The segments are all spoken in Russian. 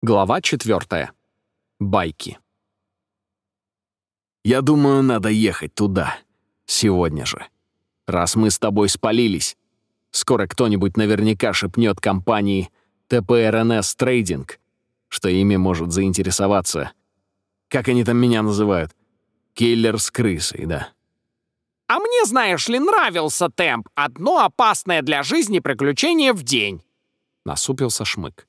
Глава 4. Байки. «Я думаю, надо ехать туда. Сегодня же. Раз мы с тобой спалились, скоро кто-нибудь наверняка шепнет компании ТПРНС Трейдинг, что ими может заинтересоваться. Как они там меня называют? Киллер с крысой, да. А мне, знаешь ли, нравился темп. Одно опасное для жизни приключение в день. Насупился Шмык.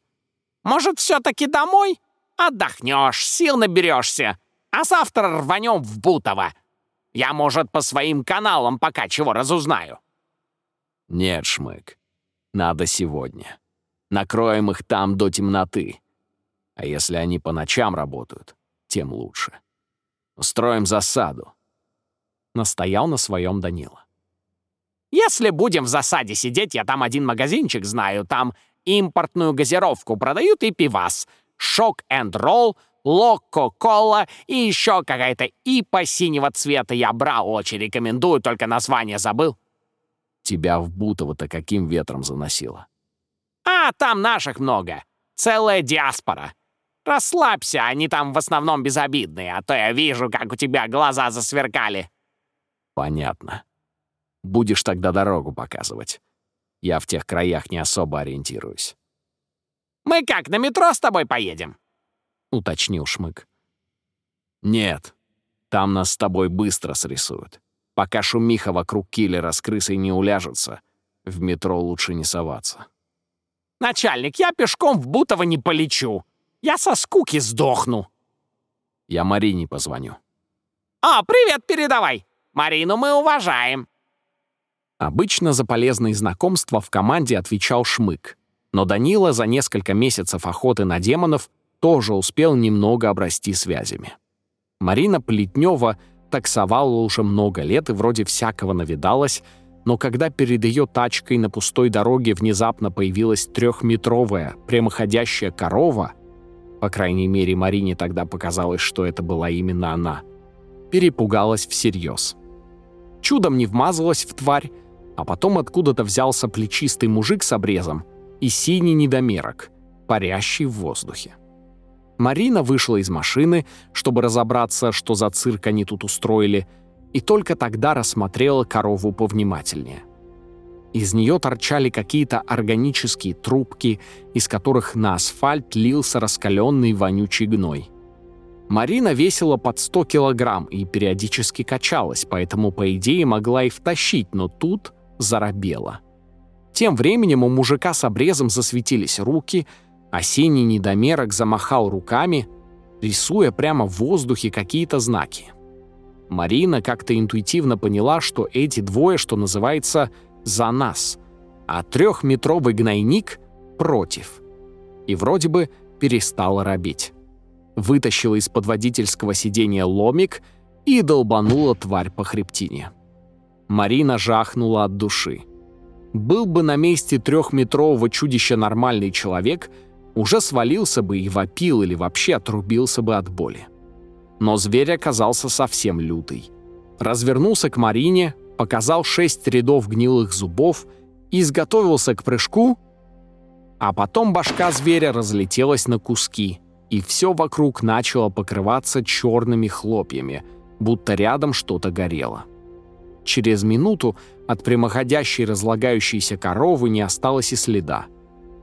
Может, все-таки домой? Отдохнешь, сил наберешься. А завтра рванем в Бутово. Я, может, по своим каналам пока чего разузнаю. Нет, Шмык, надо сегодня. Накроем их там до темноты. А если они по ночам работают, тем лучше. Устроим засаду. Настоял на своем Данила. Если будем в засаде сидеть, я там один магазинчик знаю. Там импортную газировку продают и пивас. Шок энд ролл, Локко-кола и еще какая-то ипа синего цвета я брал, очень рекомендую, только название забыл. Тебя в Бутово-то каким ветром заносило? А, там наших много. Целая диаспора. Расслабься, они там в основном безобидные, а то я вижу, как у тебя глаза засверкали. Понятно. Будешь тогда дорогу показывать. Я в тех краях не особо ориентируюсь. «Мы как, на метро с тобой поедем?» — уточнил Шмык. «Нет, там нас с тобой быстро срисуют. Пока шумиха вокруг киллера с крысой не уляжется, в метро лучше не соваться». «Начальник, я пешком в Бутово не полечу. Я со скуки сдохну». «Я Марине позвоню». «А, привет передавай. Марину мы уважаем». Обычно за полезные знакомства в команде отвечал Шмык, но Данила за несколько месяцев охоты на демонов тоже успел немного обрасти связями. Марина Плетнева таксовала уже много лет и вроде всякого навидалась, но когда перед ее тачкой на пустой дороге внезапно появилась трехметровая прямоходящая корова, по крайней мере, Марине тогда показалось, что это была именно она, перепугалась всерьез. Чудом не вмазалась в тварь, а потом откуда-то взялся плечистый мужик с обрезом и синий недомерок, парящий в воздухе. Марина вышла из машины, чтобы разобраться, что за цирк они тут устроили, и только тогда рассмотрела корову повнимательнее. Из нее торчали какие-то органические трубки, из которых на асфальт лился раскаленный вонючий гной. Марина весила под 100 килограмм и периодически качалась, поэтому, по идее, могла и втащить, но тут заробела. Тем временем у мужика с обрезом засветились руки, а синий недомерок замахал руками, рисуя прямо в воздухе какие-то знаки. Марина как-то интуитивно поняла, что эти двое, что называется, за нас, а трехметровый гнойник против. И вроде бы перестала робить. Вытащила из-под водительского сиденья ломик и долбанула тварь по хребтине. Марина жахнула от души. Был бы на месте трехметрового чудища нормальный человек, уже свалился бы и вопил или вообще отрубился бы от боли. Но зверь оказался совсем лютый. Развернулся к Марине, показал шесть рядов гнилых зубов изготовился к прыжку, а потом башка зверя разлетелась на куски, и все вокруг начало покрываться черными хлопьями, будто рядом что-то горело. Через минуту от прямоходящей разлагающейся коровы не осталось и следа,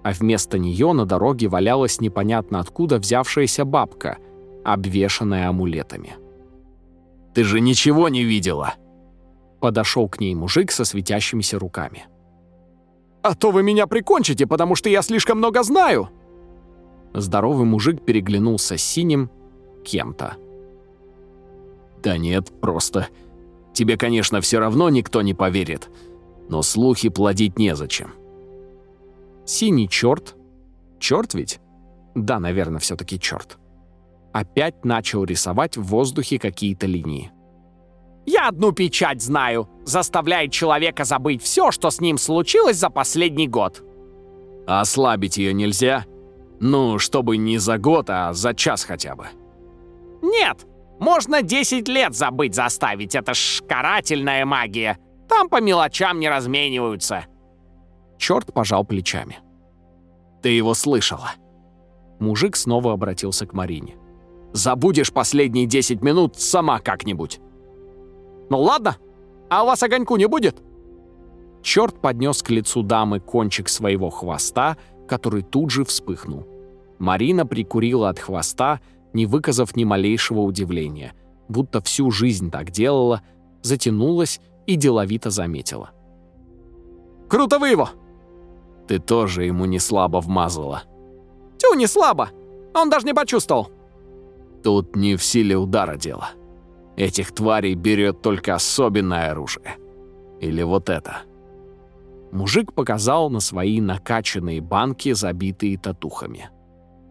а вместо нее на дороге валялась непонятно откуда взявшаяся бабка, обвешанная амулетами. «Ты же ничего не видела!» Подошел к ней мужик со светящимися руками. «А то вы меня прикончите, потому что я слишком много знаю!» Здоровый мужик переглянулся с синим кем-то. «Да нет, просто Тебе, конечно, все равно никто не поверит, но слухи плодить незачем. Синий черт. Черт ведь? Да, наверное, все-таки черт. Опять начал рисовать в воздухе какие-то линии. «Я одну печать знаю. Заставляет человека забыть все, что с ним случилось за последний год». Ослабить ее нельзя? Ну, чтобы не за год, а за час хотя бы. «Нет, можно 10 лет забыть заставить, это ж карательная магия. Там по мелочам не размениваются. Черт пожал плечами. Ты его слышала. Мужик снова обратился к Марине. «Забудешь последние 10 минут сама как-нибудь». «Ну ладно, а у вас огоньку не будет?» Черт поднес к лицу дамы кончик своего хвоста, который тут же вспыхнул. Марина прикурила от хвоста, не выказав ни малейшего удивления, будто всю жизнь так делала, затянулась и деловито заметила. «Круто вы его!» «Ты тоже ему не слабо вмазала». «Тю, не слабо! Он даже не почувствовал!» «Тут не в силе удара дело. Этих тварей берет только особенное оружие. Или вот это». Мужик показал на свои накачанные банки, забитые татухами.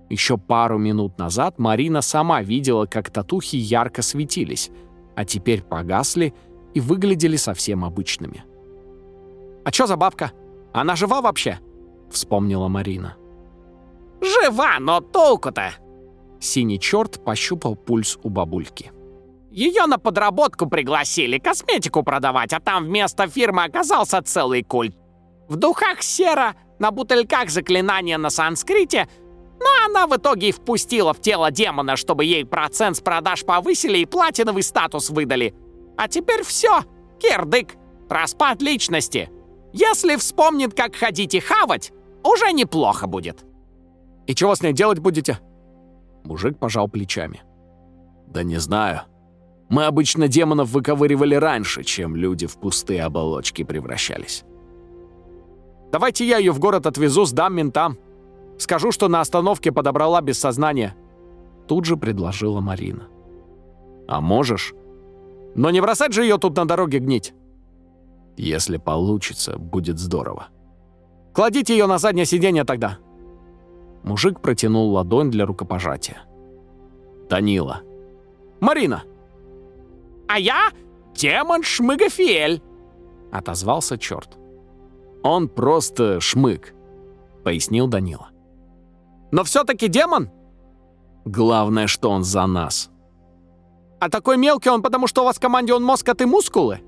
Еще пару минут назад Марина сама видела, как татухи ярко светились, а теперь погасли и выглядели совсем обычными. «А чё за бабка? Она жива вообще?» — вспомнила Марина. «Жива, но толку-то!» Синий черт пощупал пульс у бабульки. Ее на подработку пригласили, косметику продавать, а там вместо фирмы оказался целый культ. В духах сера, на бутыльках заклинания на санскрите, но она в итоге впустила в тело демона, чтобы ей процент с продаж повысили и платиновый статус выдали. А теперь все, кирдык, распад личности. Если вспомнит, как ходить и хавать, уже неплохо будет. «И чего с ней делать будете?» Мужик пожал плечами. «Да не знаю. Мы обычно демонов выковыривали раньше, чем люди в пустые оболочки превращались. Давайте я ее в город отвезу, сдам ментам. Скажу, что на остановке подобрала без сознания». Тут же предложила Марина. «А можешь?» «Но не бросать же ее тут на дороге гнить». «Если получится, будет здорово». «Кладите ее на заднее сиденье тогда». Мужик протянул ладонь для рукопожатия. «Танила». «Марина». «А я демон Шмыгафиэль», — отозвался черт. Он просто шмык», — пояснил Данила. «Но все-таки демон?» «Главное, что он за нас». «А такой мелкий он, потому что у вас в команде он мозг, а ты мускулы?»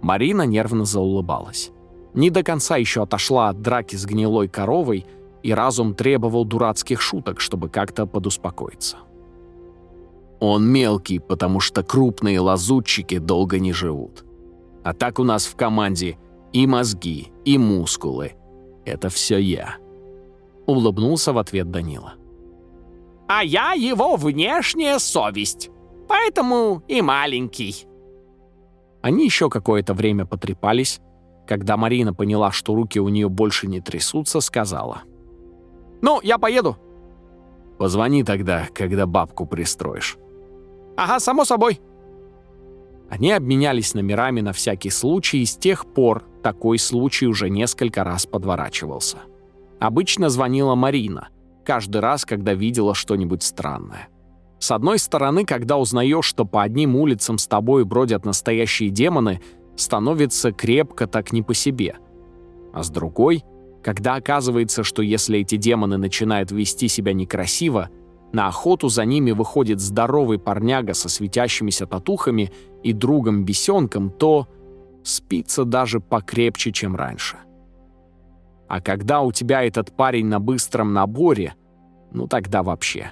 Марина нервно заулыбалась. Не до конца еще отошла от драки с гнилой коровой, и разум требовал дурацких шуток, чтобы как-то подуспокоиться. «Он мелкий, потому что крупные лазутчики долго не живут. А так у нас в команде — и мозги, и мускулы. Это все я. Улыбнулся в ответ Данила. А я его внешняя совесть. Поэтому и маленький. Они еще какое-то время потрепались. Когда Марина поняла, что руки у нее больше не трясутся, сказала. «Ну, я поеду». «Позвони тогда, когда бабку пристроишь». «Ага, само собой». Они обменялись номерами на всякий случай, и с тех пор такой случай уже несколько раз подворачивался. Обычно звонила Марина, каждый раз, когда видела что-нибудь странное. С одной стороны, когда узнаешь, что по одним улицам с тобой бродят настоящие демоны, становится крепко так не по себе. А с другой, когда оказывается, что если эти демоны начинают вести себя некрасиво, на охоту за ними выходит здоровый парняга со светящимися татухами и другом-бесенком, то спится даже покрепче, чем раньше. А когда у тебя этот парень на быстром наборе, ну тогда вообще.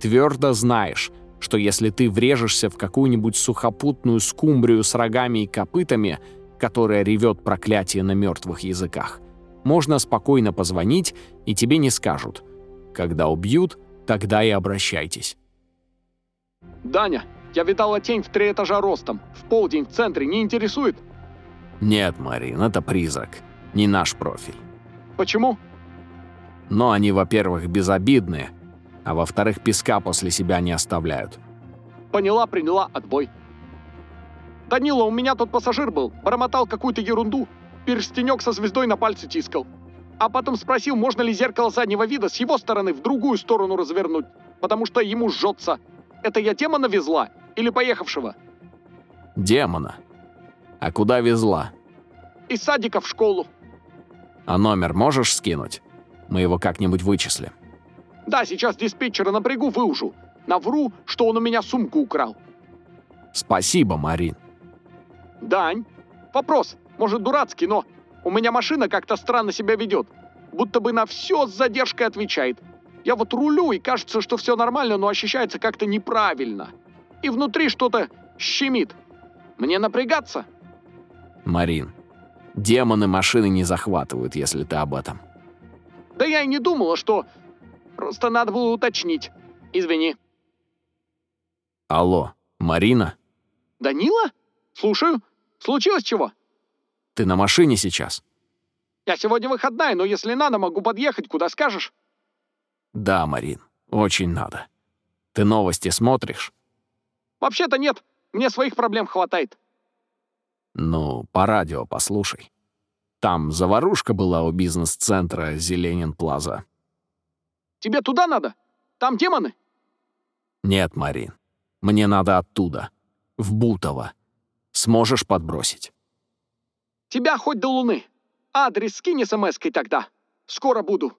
Твердо знаешь, что если ты врежешься в какую-нибудь сухопутную скумбрию с рогами и копытами, которая ревет проклятие на мертвых языках, можно спокойно позвонить, и тебе не скажут. Когда убьют, тогда и обращайтесь. «Даня, я видала тень в три этажа ростом. В полдень в центре. Не интересует?» «Нет, Марин, это призрак. Не наш профиль». «Почему?» «Но они, во-первых, безобидные, а во-вторых, песка после себя не оставляют». «Поняла, приняла, отбой». «Данила, у меня тут пассажир был. Бормотал какую-то ерунду. Перстенек со звездой на пальце тискал. А потом спросил, можно ли зеркало заднего вида с его стороны в другую сторону развернуть, потому что ему жжется. Это я демона везла или поехавшего?» «Демона. А куда везла?» «Из садика в школу». «А номер можешь скинуть? Мы его как-нибудь вычислим». «Да, сейчас диспетчера напрягу, выужу. Навру, что он у меня сумку украл». «Спасибо, Марин». «Дань, вопрос, может дурацкий, но у меня машина как-то странно себя ведет, будто бы на все с задержкой отвечает. Я вот рулю, и кажется, что все нормально, но ощущается как-то неправильно. И внутри что-то щемит. Мне напрягаться? Марин, демоны машины не захватывают, если ты об этом. Да я и не думала, что... Просто надо было уточнить. Извини. Алло, Марина? Данила? Слушаю. Случилось чего? Ты на машине сейчас? Я сегодня выходная, но если надо, могу подъехать, куда скажешь. Да, Марин, очень надо. Ты новости смотришь? Вообще-то нет. Мне своих проблем хватает. Ну, по радио послушай. Там заварушка была у бизнес-центра Зеленин Плаза. Тебе туда надо? Там демоны? Нет, Марин. Мне надо оттуда. В Бутово. Сможешь подбросить? Тебя хоть до Луны. Адрес скинь смс-кой тогда. Скоро буду.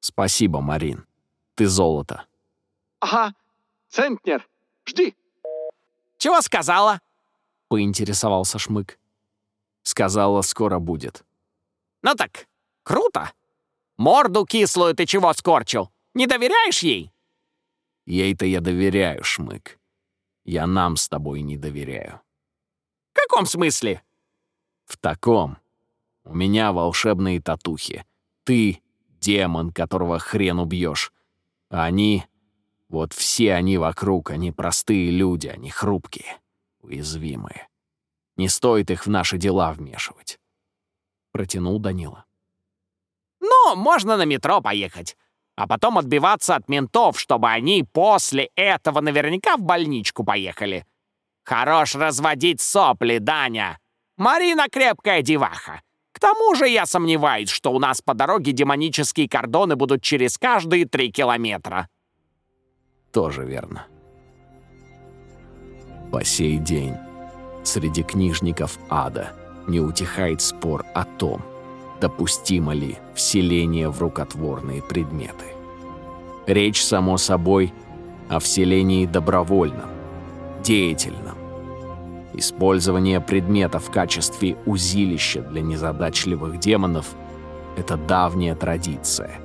Спасибо, Марин. Ты золото. Ага. Центнер. Жди. Чего сказала? Поинтересовался Шмык. Сказала, скоро будет. Ну так, круто. Морду кислую ты чего скорчил? Не доверяешь ей? Ей-то я доверяю, Шмык. Я нам с тобой не доверяю. В каком смысле? В таком. У меня волшебные татухи. Ты — демон, которого хрен убьешь. А они... Вот все они вокруг, они простые люди, они хрупкие, уязвимые. Не стоит их в наши дела вмешивать. Протянул Данила. Ну, можно на метро поехать. А потом отбиваться от ментов, чтобы они после этого наверняка в больничку поехали. Хорош разводить сопли, Даня. Марина крепкая деваха. К тому же я сомневаюсь, что у нас по дороге демонические кордоны будут через каждые три километра. Тоже верно. По сей день среди книжников ада не утихает спор о том, допустимо ли вселение в рукотворные предметы. Речь, само собой, о вселении добровольном, деятельном. Использование предмета в качестве узилища для незадачливых демонов — это давняя традиция.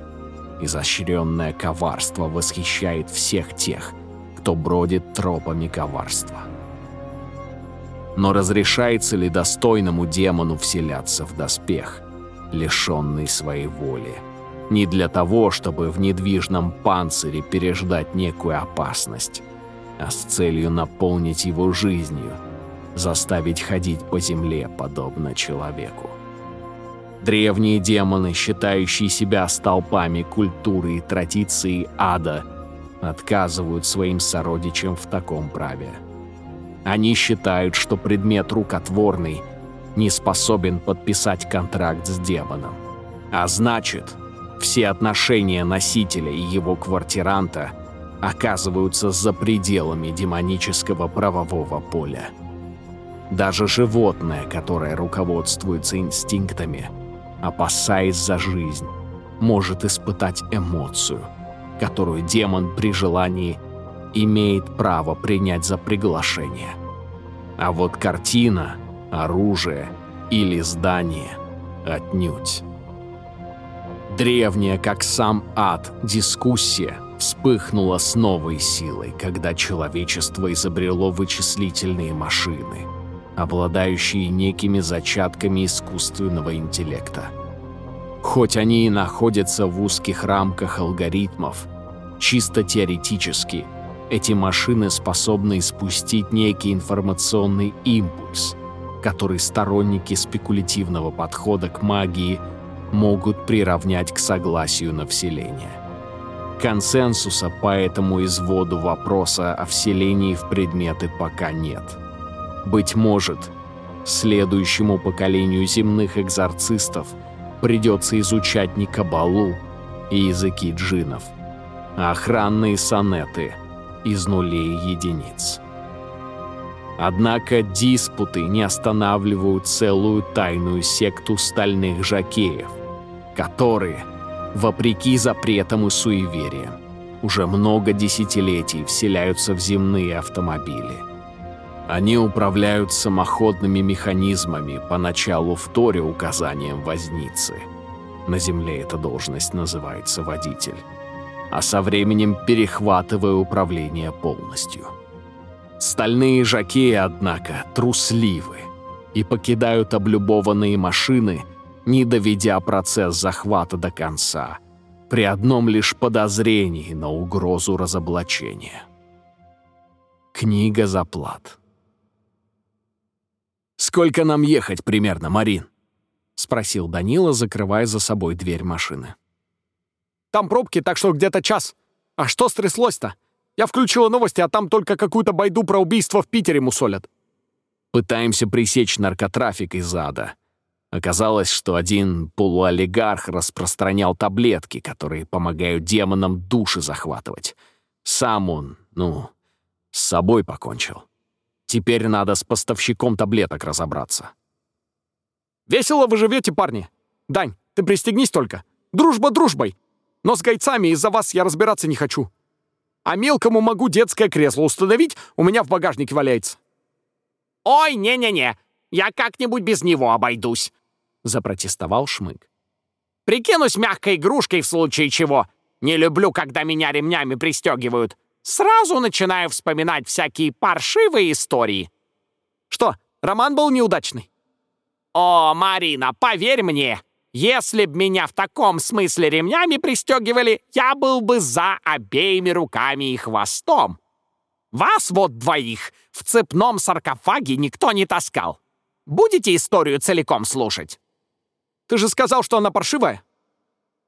Изощренное коварство восхищает всех тех, кто бродит тропами коварства. Но разрешается ли достойному демону вселяться в доспех, лишенный своей воли? Не для того, чтобы в недвижном панцире переждать некую опасность, а с целью наполнить его жизнью, заставить ходить по земле подобно человеку. Древние демоны, считающие себя столпами культуры и традиции ада, отказывают своим сородичам в таком праве. Они считают, что предмет рукотворный не способен подписать контракт с демоном. А значит, все отношения носителя и его квартиранта оказываются за пределами демонического правового поля. Даже животное, которое руководствуется инстинктами, опасаясь за жизнь, может испытать эмоцию, которую демон при желании имеет право принять за приглашение. А вот картина, оружие или здание отнюдь. Древняя, как сам ад, дискуссия вспыхнула с новой силой, когда человечество изобрело вычислительные машины, обладающие некими зачатками искусственного интеллекта. Хоть они и находятся в узких рамках алгоритмов, чисто теоретически эти машины способны испустить некий информационный импульс, который сторонники спекулятивного подхода к магии – могут приравнять к согласию на вселение. Консенсуса по этому изводу вопроса о вселении в предметы пока нет. Быть может, следующему поколению земных экзорцистов придется изучать не кабалу и языки джинов, а охранные сонеты из нулей единиц. Однако диспуты не останавливают целую тайную секту стальных жакеев – которые, вопреки запретам и суевериям, уже много десятилетий вселяются в земные автомобили. Они управляют самоходными механизмами, поначалу вторя указаниям возницы. На Земле эта должность называется водитель. А со временем перехватывая управление полностью. Стальные жаки, однако, трусливы и покидают облюбованные машины, не доведя процесс захвата до конца, при одном лишь подозрении на угрозу разоблачения. Книга заплат. «Сколько нам ехать примерно, Марин?» — спросил Данила, закрывая за собой дверь машины. «Там пробки, так что где-то час. А что стряслось-то? Я включила новости, а там только какую-то байду про убийство в Питере мусолят». «Пытаемся пресечь наркотрафик из ада. Оказалось, что один полуолигарх распространял таблетки, которые помогают демонам души захватывать. Сам он, ну, с собой покончил. Теперь надо с поставщиком таблеток разобраться». «Весело вы живете, парни. Дань, ты пристегнись только. Дружба дружбой. Но с гайцами из-за вас я разбираться не хочу. А мелкому могу детское кресло установить, у меня в багажнике валяется». «Ой, не-не-не, я как-нибудь без него обойдусь», — запротестовал Шмык. «Прикинусь мягкой игрушкой в случае чего. Не люблю, когда меня ремнями пристегивают. Сразу начинаю вспоминать всякие паршивые истории». «Что, роман был неудачный?» «О, Марина, поверь мне, если б меня в таком смысле ремнями пристегивали, я был бы за обеими руками и хвостом. Вас вот двоих в цепном саркофаге никто не таскал. Будете историю целиком слушать?» «Ты же сказал, что она паршивая?»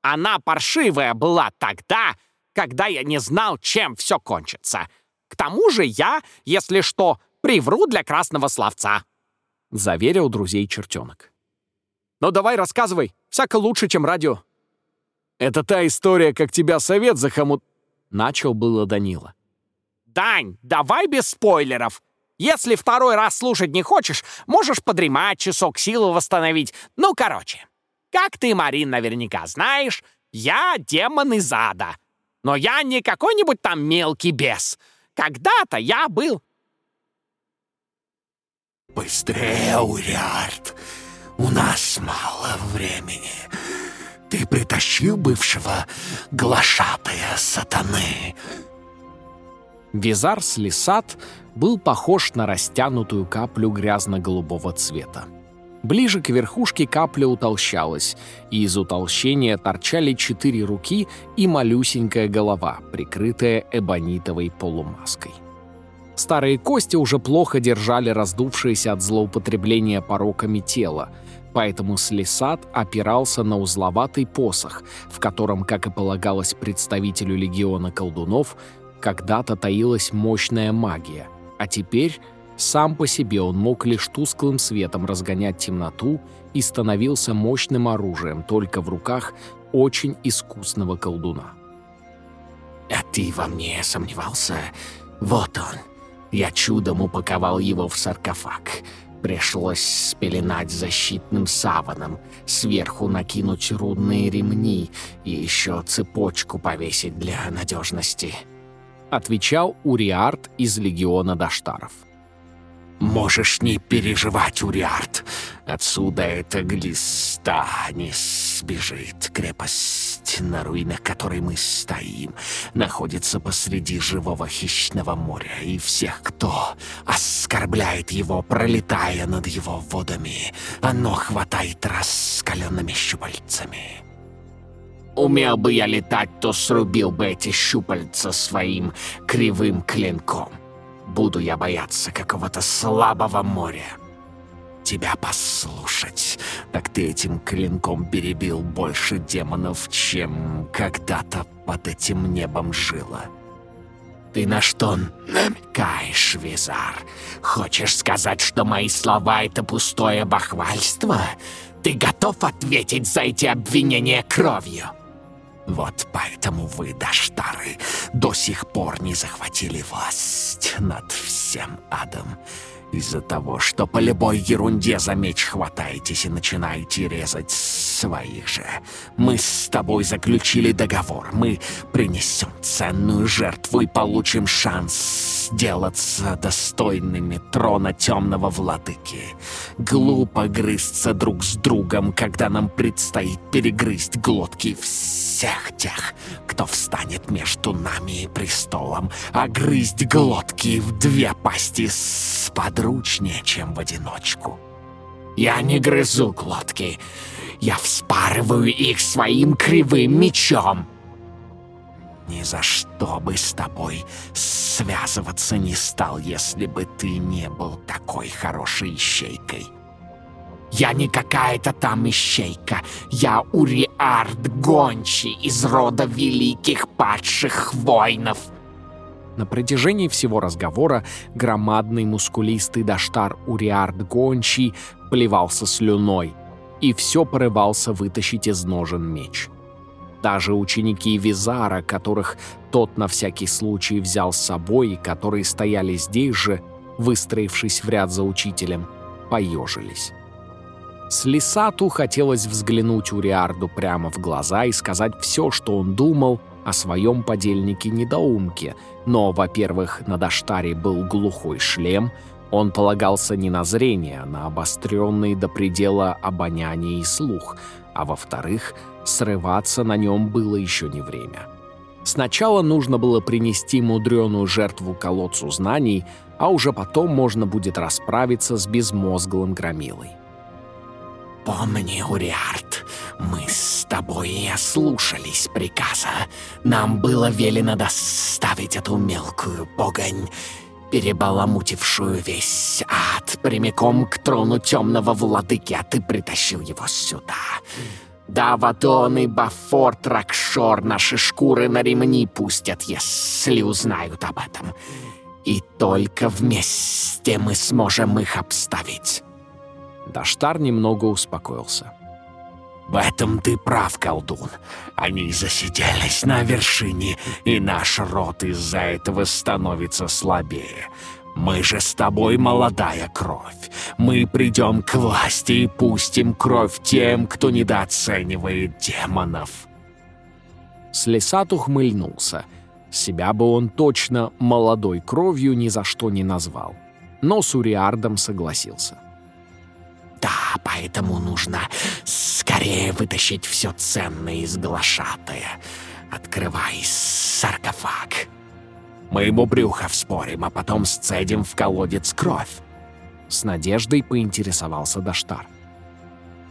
«Она паршивая была тогда, когда я не знал, чем все кончится. К тому же я, если что, привру для красного словца». — заверил друзей чертенок. «Ну давай рассказывай, всяко лучше, чем радио». «Это та история, как тебя совет захомут...» — начал было Данила. «Дань, давай без спойлеров. Если второй раз слушать не хочешь, можешь подремать часок, силы восстановить. Ну, короче, как ты, Марин, наверняка знаешь, я демон из ада. Но я не какой-нибудь там мелкий бес. Когда-то я был «Быстрее, Уриард! У нас мало времени. Ты притащил бывшего глашатая сатаны?» Визар Слесат был похож на растянутую каплю грязно-голубого цвета. Ближе к верхушке капля утолщалась, и из утолщения торчали четыре руки и малюсенькая голова, прикрытая эбонитовой полумаской. Старые кости уже плохо держали раздувшееся от злоупотребления пороками тело, поэтому Слесат опирался на узловатый посох, в котором, как и полагалось представителю легиона колдунов, когда-то таилась мощная магия, а теперь сам по себе он мог лишь тусклым светом разгонять темноту и становился мощным оружием только в руках очень искусного колдуна. «А ты во мне сомневался? Вот он!» Я чудом упаковал его в саркофаг. Пришлось спеленать защитным саваном, сверху накинуть рудные ремни и еще цепочку повесить для надежности. Отвечал Уриарт из легиона Даштаров. «Можешь не переживать, Уриарт. Отсюда эта глиста не сбежит. Крепость, на руинах которой мы стоим, находится посреди живого хищного моря, и всех, кто оскорбляет его, пролетая над его водами, оно хватает раскаленными щупальцами». Умел бы я летать, то срубил бы эти щупальца своим кривым клинком. Буду я бояться какого-то слабого моря. Тебя послушать, так ты этим клинком перебил больше демонов, чем когда-то под этим небом жило. Ты на что намекаешь, Визар? Хочешь сказать, что мои слова — это пустое бахвальство? Ты готов ответить за эти обвинения кровью?» Вот поэтому вы, Даштары, до сих пор не захватили власть над всем адом. Из-за того, что по любой ерунде за меч хватаетесь и начинаете резать своих же. Мы с тобой заключили договор. Мы принесем ценную жертву и получим шанс сделаться достойными трона темного владыки. Глупо грызться друг с другом, когда нам предстоит перегрызть глотки всех тех, кто встанет между нами и престолом, а грызть глотки в две пасти сподручнее, чем в одиночку. Я не грызу глотки, я вспарываю их своим кривым мечом. Ни за что бы с тобой связываться не стал, если бы ты не был такой хорошей ищейкой. Я не какая-то там ищейка. Я Уриард Гончий из рода великих падших воинов. На протяжении всего разговора громадный мускулистый Даштар Уриард Гончий плевался слюной и все порывался вытащить из ножен меч. Даже ученики Визара, которых тот на всякий случай взял с собой которые стояли здесь же, выстроившись в ряд за учителем, поежились. Слисату хотелось взглянуть Уриарду прямо в глаза и сказать все, что он думал о своем подельнике-недоумке, но, во-первых, на Даштаре был глухой шлем, он полагался не на зрение, а на обостренный до предела обоняние и слух, а во-вторых, срываться на нем было еще не время. Сначала нужно было принести мудреную жертву колодцу знаний, а уже потом можно будет расправиться с безмозглым громилой. Помни, Уриард, мы с тобой и ослушались приказа. Нам было велено доставить эту мелкую погонь, перебаламутившую весь ад, прямиком к трону темного владыки, а ты притащил его сюда. Да, Ватон и Бафорт Ракшор наши шкуры на ремни пустят, если узнают об этом. И только вместе мы сможем их обставить. Даштар немного успокоился. «В этом ты прав, колдун. Они засиделись на вершине, и наш род из-за этого становится слабее. Мы же с тобой молодая кровь. Мы придем к власти и пустим кровь тем, кто недооценивает демонов». Слесат ухмыльнулся. Себя бы он точно молодой кровью ни за что не назвал. Но с Уриардом согласился. Да, поэтому нужно скорее вытащить все ценное из глашатая. Открывай саркофаг. Мы ему брюхо вспорим, а потом сцедим в колодец кровь. С надеждой поинтересовался Даштар.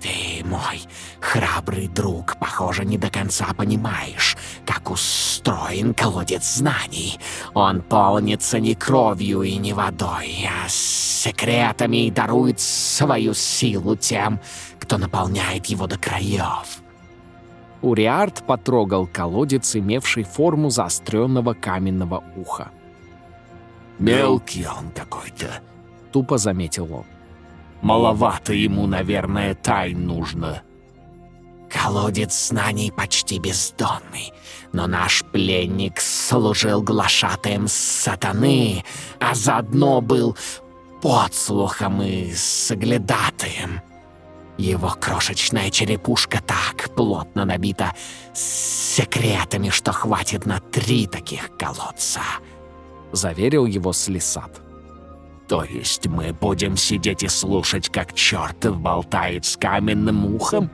Ты, мой храбрый друг, похоже, не до конца понимаешь, как устроен колодец знаний. Он полнится не кровью и не водой, а секретами и дарует свою силу тем, кто наполняет его до краев. Уриард потрогал колодец, имевший форму заостренного каменного уха. «Мелкий он какой-то», — тупо заметил он. Маловато ему, наверное, тайн нужно. Колодец знаний почти бездонный, но наш пленник служил глашатаем сатаны, а заодно был подслухом и соглядатаем. Его крошечная черепушка так плотно набита секретами, что хватит на три таких колодца, — заверил его Слесат. То есть мы будем сидеть и слушать, как черт болтает с каменным ухом?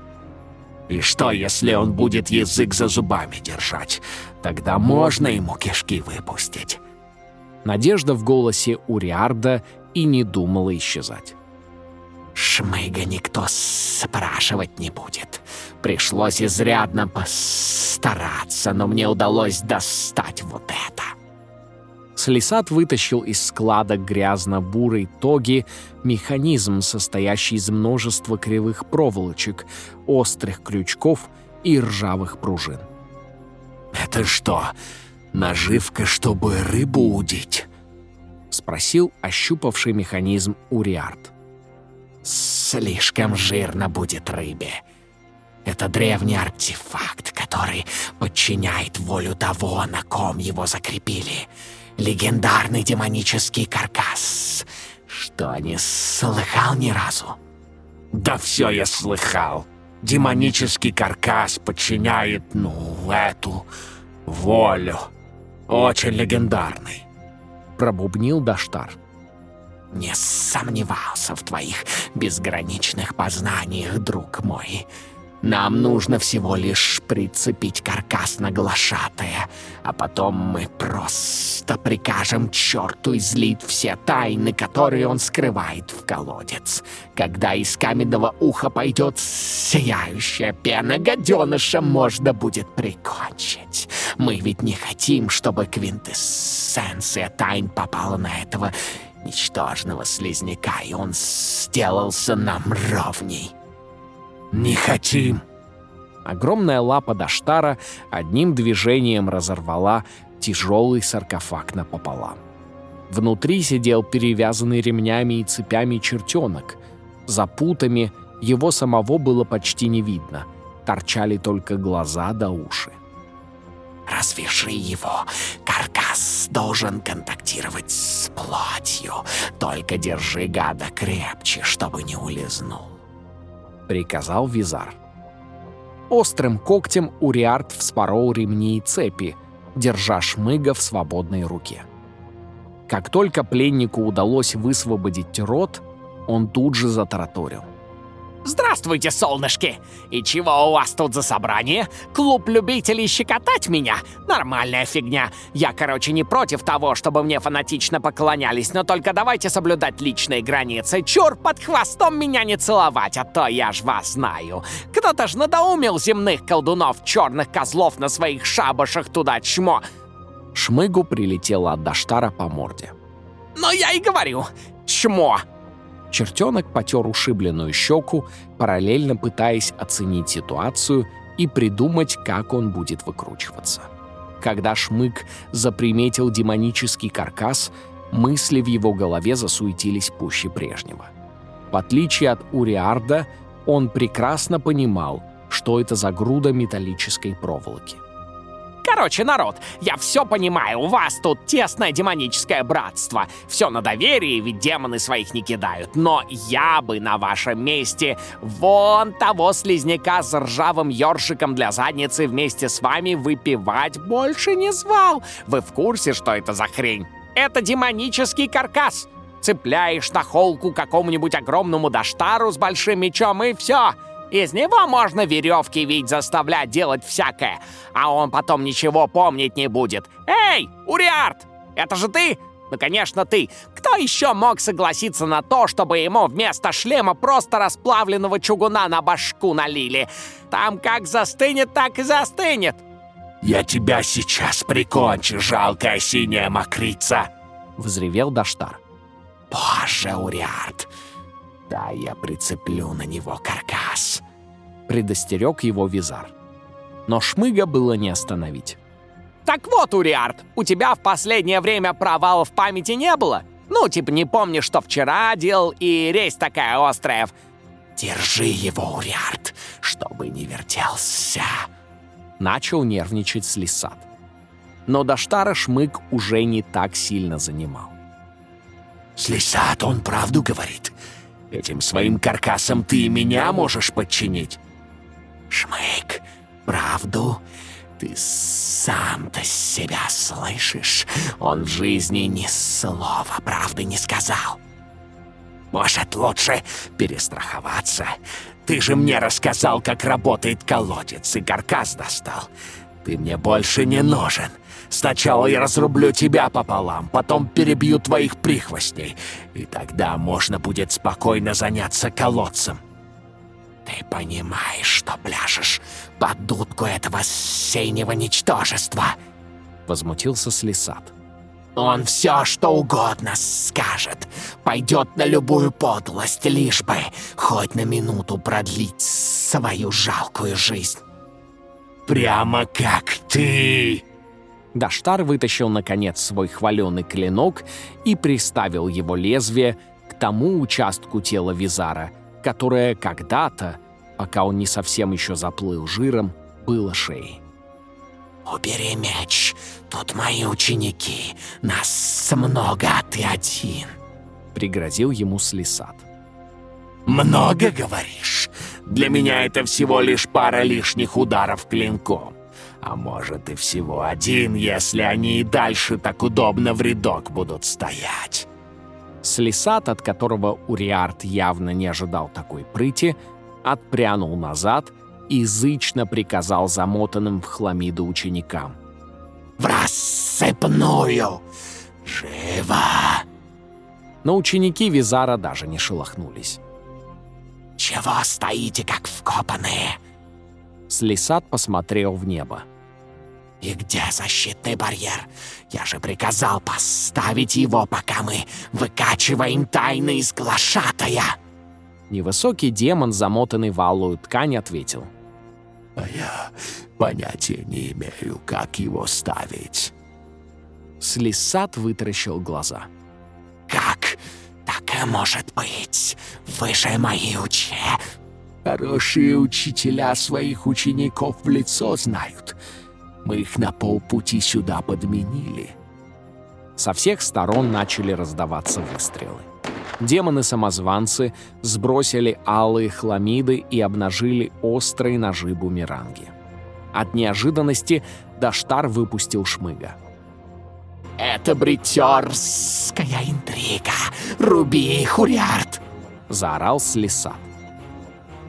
И что, если он будет язык за зубами держать? Тогда можно ему кишки выпустить. Надежда в голосе Уриарда и не думала исчезать. Шмыга никто спрашивать не будет. Пришлось изрядно постараться, но мне удалось достать вот это. Слесат вытащил из склада грязно-бурой тоги механизм, состоящий из множества кривых проволочек, острых крючков и ржавых пружин. «Это что, наживка, чтобы рыбу удить?» — спросил ощупавший механизм Уриард. «Слишком жирно будет рыбе. Это древний артефакт, который подчиняет волю того, на ком его закрепили» легендарный демонический каркас. Что, не слыхал ни разу? Да все я слыхал. Демонический каркас подчиняет, ну, эту волю. Очень легендарный. Пробубнил Даштар. Не сомневался в твоих безграничных познаниях, друг мой. Нам нужно всего лишь прицепить каркас на глашатая, а потом мы просто прикажем черту излить все тайны, которые он скрывает в колодец. Когда из каменного уха пойдет сияющая пена, гаденыша можно будет прикончить. Мы ведь не хотим, чтобы квинтэссенция тайн попала на этого ничтожного слизняка, и он сделался нам ровней. «Не хотим!» Огромная лапа Даштара одним движением разорвала тяжелый саркофаг напополам. Внутри сидел перевязанный ремнями и цепями чертенок. За путами его самого было почти не видно. Торчали только глаза да уши. «Развяжи его! Каркас должен контактировать с плотью. Только держи гада крепче, чтобы не улизнул» приказал Визар. Острым когтем Уриарт вспорол ремни и цепи, держа шмыга в свободной руке. Как только пленнику удалось высвободить рот, он тут же затараторил. Здравствуйте, солнышки! И чего у вас тут за собрание? Клуб любителей щекотать меня? Нормальная фигня. Я, короче, не против того, чтобы мне фанатично поклонялись, но только давайте соблюдать личные границы. Чур, под хвостом меня не целовать, а то я ж вас знаю. Кто-то ж надоумил земных колдунов, черных козлов на своих шабашах туда чмо. Шмыгу прилетело от Даштара по морде. Но я и говорю, чмо! Чертенок потер ушибленную щеку, параллельно пытаясь оценить ситуацию и придумать, как он будет выкручиваться. Когда Шмык заприметил демонический каркас, мысли в его голове засуетились пуще прежнего. В отличие от Уриарда, он прекрасно понимал, что это за груда металлической проволоки. Короче, народ, я все понимаю, у вас тут тесное демоническое братство. Все на доверии, ведь демоны своих не кидают. Но я бы на вашем месте вон того слизняка с ржавым ёршиком для задницы вместе с вами выпивать больше не звал. Вы в курсе, что это за хрень? Это демонический каркас. Цепляешь на холку какому-нибудь огромному даштару с большим мечом и все. Из него можно веревки ведь заставлять делать всякое, а он потом ничего помнить не будет. Эй, Уриарт, это же ты? Ну, конечно, ты. Кто еще мог согласиться на то, чтобы ему вместо шлема просто расплавленного чугуна на башку налили? Там как застынет, так и застынет. «Я тебя сейчас прикончу, жалкая синяя мокрица!» — взревел Даштар. «Боже, Уриарт, да я прицеплю на него каркас!» Предостерег его Визар. Но Шмыга было не остановить. «Так вот, Уриарт, у тебя в последнее время провалов в памяти не было? Ну, типа не помнишь, что вчера делал, и рейс такая острая. Держи его, Уриарт, чтобы не вертелся!» Начал нервничать Слисат. Но Даштара Шмык уже не так сильно занимал. «Слисат, он правду говорит. Этим своим каркасом ты меня можешь подчинить. Шмык, правду? Ты сам-то себя слышишь? Он в жизни ни слова правды не сказал. Может, лучше перестраховаться? Ты же мне рассказал, как работает колодец, и каркас достал. Ты мне больше не нужен. Сначала я разрублю тебя пополам, потом перебью твоих прихвостней, и тогда можно будет спокойно заняться колодцем. Ты понимаешь, что пляшешь под дудку этого синего ничтожества?» Возмутился Слесат. «Он все, что угодно скажет. Пойдет на любую подлость, лишь бы хоть на минуту продлить свою жалкую жизнь. Прямо как ты!» Даштар вытащил, наконец, свой хваленый клинок и приставил его лезвие к тому участку тела Визара, которое когда-то, пока он не совсем еще заплыл жиром, было шеей. «Убери меч, тут мои ученики, нас много, а ты один», — пригрозил ему Слесат. «Много, говоришь? Для меня это всего лишь пара лишних ударов клинком. А может и всего один, если они и дальше так удобно в рядок будут стоять. Слесат, от которого Уриарт явно не ожидал такой прыти, отпрянул назад и зычно приказал замотанным в хламиду ученикам. «В рассыпную! Живо!» Но ученики Визара даже не шелохнулись. «Чего стоите, как вкопанные?» Слесат посмотрел в небо. «И где защитный барьер? Я же приказал поставить его, пока мы выкачиваем тайны из глашатая!» Невысокий демон, замотанный в алую ткань, ответил. «А я понятия не имею, как его ставить». Слесат вытаращил глаза. «Как? Так может быть. Вы же мои уче...» «Хорошие учителя своих учеников в лицо знают. Мы их на полпути сюда подменили». Со всех сторон начали раздаваться выстрелы. Демоны-самозванцы сбросили алые хламиды и обнажили острые ножи-бумеранги. От неожиданности Даштар выпустил шмыга. «Это бритерская интрига! Руби, Хуриард!» — заорал Слесат.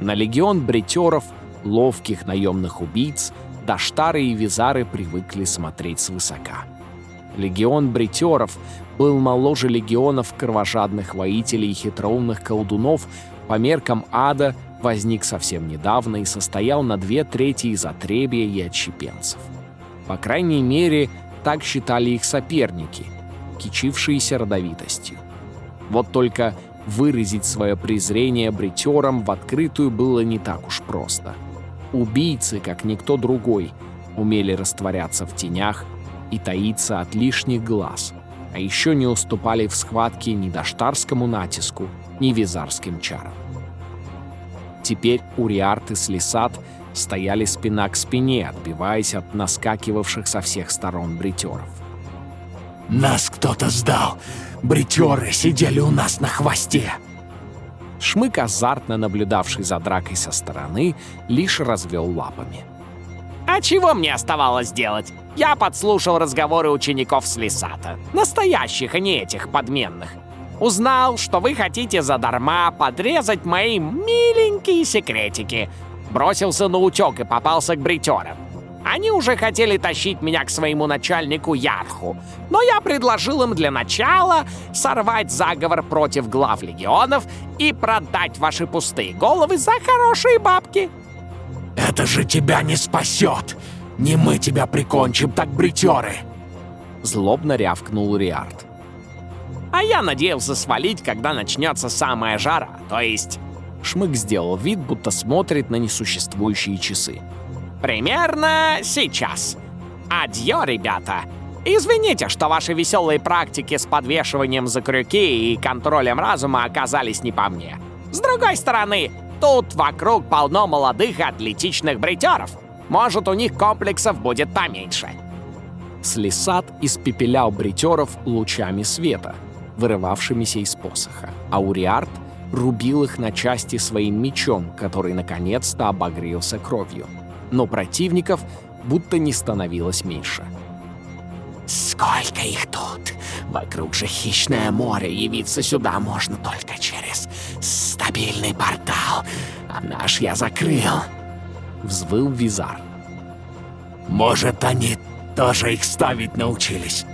На легион бритеров, ловких наемных убийц, Даштары и Визары привыкли смотреть свысока. Легион бритеров был моложе легионов кровожадных воителей и хитроумных колдунов, по меркам ада возник совсем недавно и состоял на две трети из отребия и отщепенцев. По крайней мере, так считали их соперники, кичившиеся родовитостью. Вот только выразить свое презрение бритерам в открытую было не так уж просто. Убийцы, как никто другой, умели растворяться в тенях и таиться от лишних глаз, а еще не уступали в схватке ни доштарскому натиску, ни визарским чарам. Теперь Уриарт и Слесат стояли спина к спине, отбиваясь от наскакивавших со всех сторон бритеров. «Нас кто-то сдал! Бритеры сидели у нас на хвосте!» Шмык, азартно наблюдавший за дракой со стороны, лишь развел лапами. «А чего мне оставалось делать? Я подслушал разговоры учеников с Лисата. Настоящих, а не этих подменных. Узнал, что вы хотите задарма подрезать мои миленькие секретики. Бросился на утек и попался к бритерам. Они уже хотели тащить меня к своему начальнику Ярху, но я предложил им для начала сорвать заговор против глав легионов и продать ваши пустые головы за хорошие бабки. «Это же тебя не спасет! Не мы тебя прикончим, так бритеры!» Злобно рявкнул Риард. А я надеялся свалить, когда начнется самая жара, то есть... Шмык сделал вид, будто смотрит на несуществующие часы. Примерно сейчас. Адьё, ребята. Извините, что ваши веселые практики с подвешиванием за крюки и контролем разума оказались не по мне. С другой стороны, тут вокруг полно молодых атлетичных бритеров. Может, у них комплексов будет поменьше. Слесат испепелял бритеров лучами света, вырывавшимися из посоха, а Уриарт рубил их на части своим мечом, который наконец-то обогрелся кровью но противников будто не становилось меньше. «Сколько их тут? Вокруг же хищное море, явиться сюда можно только через стабильный портал, а наш я закрыл», — взвыл Визар. «Может, они тоже их ставить научились?»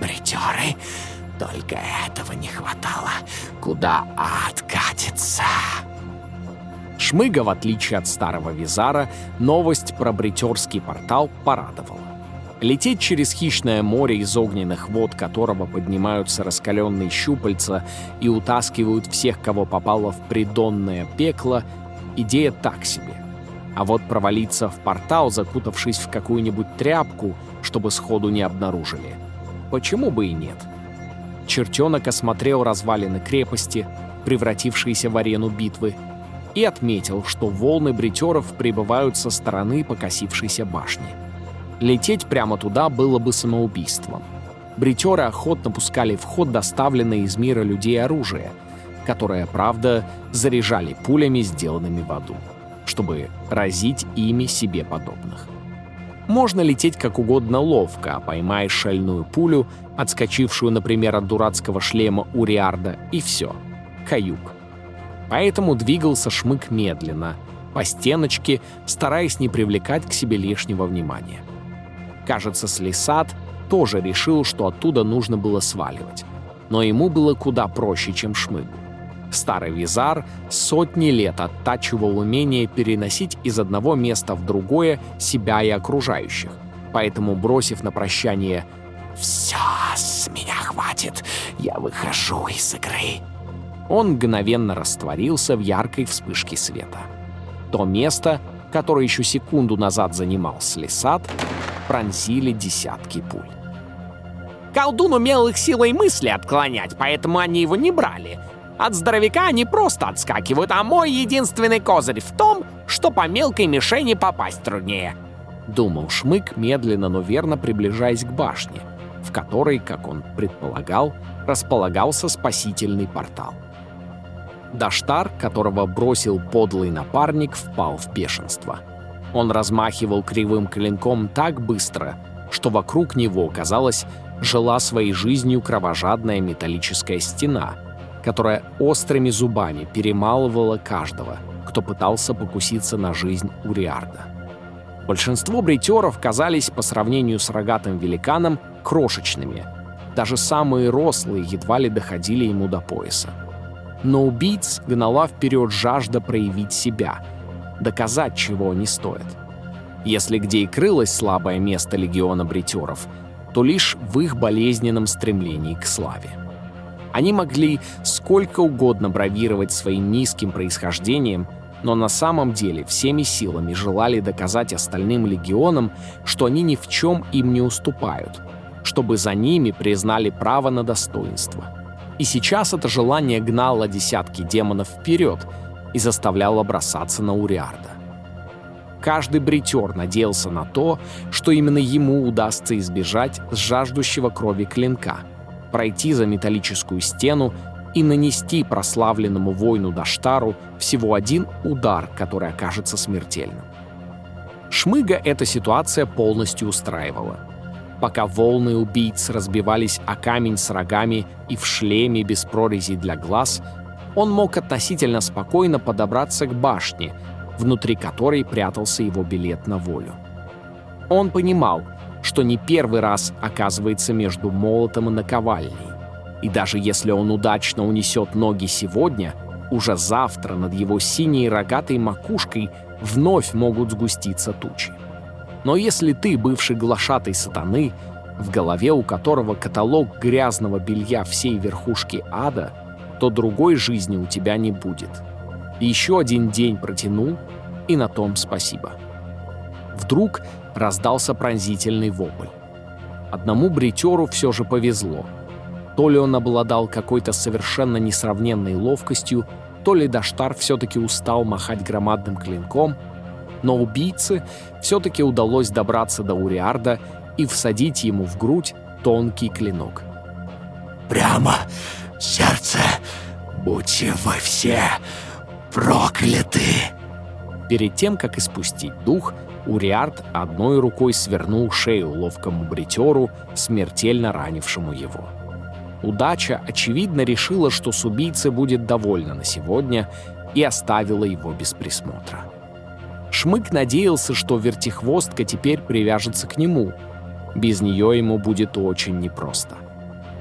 «Бритеры? Только этого не хватало. Куда ад катится?» Шмыга, в отличие от старого Визара, новость про бритерский портал порадовала. Лететь через хищное море из огненных вод, которого поднимаются раскаленные щупальца и утаскивают всех, кого попало в придонное пекло, идея так себе. А вот провалиться в портал, закутавшись в какую-нибудь тряпку, чтобы сходу не обнаружили. Почему бы и нет? Чертенок осмотрел развалины крепости, превратившиеся в арену битвы, и отметил, что волны бритеров прибывают со стороны покосившейся башни. Лететь прямо туда было бы самоубийством. Бритеры охотно пускали в ход доставленное из мира людей оружие, которое, правда, заряжали пулями, сделанными в аду, чтобы разить ими себе подобных. Можно лететь как угодно ловко, а поймаешь шальную пулю, отскочившую, например, от дурацкого шлема Уриарда, и все. Каюк. Поэтому двигался Шмык медленно, по стеночке, стараясь не привлекать к себе лишнего внимания. Кажется, Слесат тоже решил, что оттуда нужно было сваливать. Но ему было куда проще, чем Шмыгу. Старый визар сотни лет оттачивал умение переносить из одного места в другое себя и окружающих. Поэтому, бросив на прощание «Все, с меня хватит, я выхожу из игры», он мгновенно растворился в яркой вспышке света. То место, которое еще секунду назад занимал Слесат, пронзили десятки пуль. Колдун умел их силой мысли отклонять, поэтому они его не брали. От здоровяка они просто отскакивают, а мой единственный козырь в том, что по мелкой мишени попасть труднее. Думал Шмык, медленно, но верно приближаясь к башне, в которой, как он предполагал, располагался спасительный портал. Даштар, которого бросил подлый напарник, впал в бешенство. Он размахивал кривым клинком так быстро, что вокруг него, казалось, жила своей жизнью кровожадная металлическая стена, которая острыми зубами перемалывала каждого, кто пытался покуситься на жизнь Уриарда. Большинство бритеров казались по сравнению с рогатым великаном крошечными. Даже самые рослые едва ли доходили ему до пояса. Но убийц гнала вперед жажда проявить себя, доказать, чего они стоят. Если где и крылось слабое место легиона бритеров, то лишь в их болезненном стремлении к славе. Они могли сколько угодно бравировать своим низким происхождением, но на самом деле всеми силами желали доказать остальным легионам, что они ни в чем им не уступают, чтобы за ними признали право на достоинство. И сейчас это желание гнало десятки демонов вперед и заставляло бросаться на Уриарда. Каждый бритер надеялся на то, что именно ему удастся избежать с жаждущего крови клинка, пройти за металлическую стену и нанести прославленному воину Даштару всего один удар, который окажется смертельным. Шмыга эта ситуация полностью устраивала. Пока волны убийц разбивались о камень с рогами и в шлеме без прорези для глаз, он мог относительно спокойно подобраться к башне, внутри которой прятался его билет на волю. Он понимал, что не первый раз оказывается между молотом и наковальней. И даже если он удачно унесет ноги сегодня, уже завтра над его синей рогатой макушкой вновь могут сгуститься тучи. Но если ты, бывший глашатай сатаны, в голове у которого каталог грязного белья всей верхушки ада, то другой жизни у тебя не будет — еще один день протянул, и на том спасибо. Вдруг раздался пронзительный вопль. Одному бритеру все же повезло. То ли он обладал какой-то совершенно несравненной ловкостью, то ли Даштар все-таки устал махать громадным клинком, но убийце все-таки удалось добраться до Уриарда и всадить ему в грудь тонкий клинок. «Прямо в сердце! Будьте вы все прокляты!» Перед тем, как испустить дух, Уриард одной рукой свернул шею ловкому бритеру, смертельно ранившему его. Удача, очевидно, решила, что с убийцей будет довольна на сегодня и оставила его без присмотра. Шмык надеялся, что вертихвостка теперь привяжется к нему. Без нее ему будет очень непросто.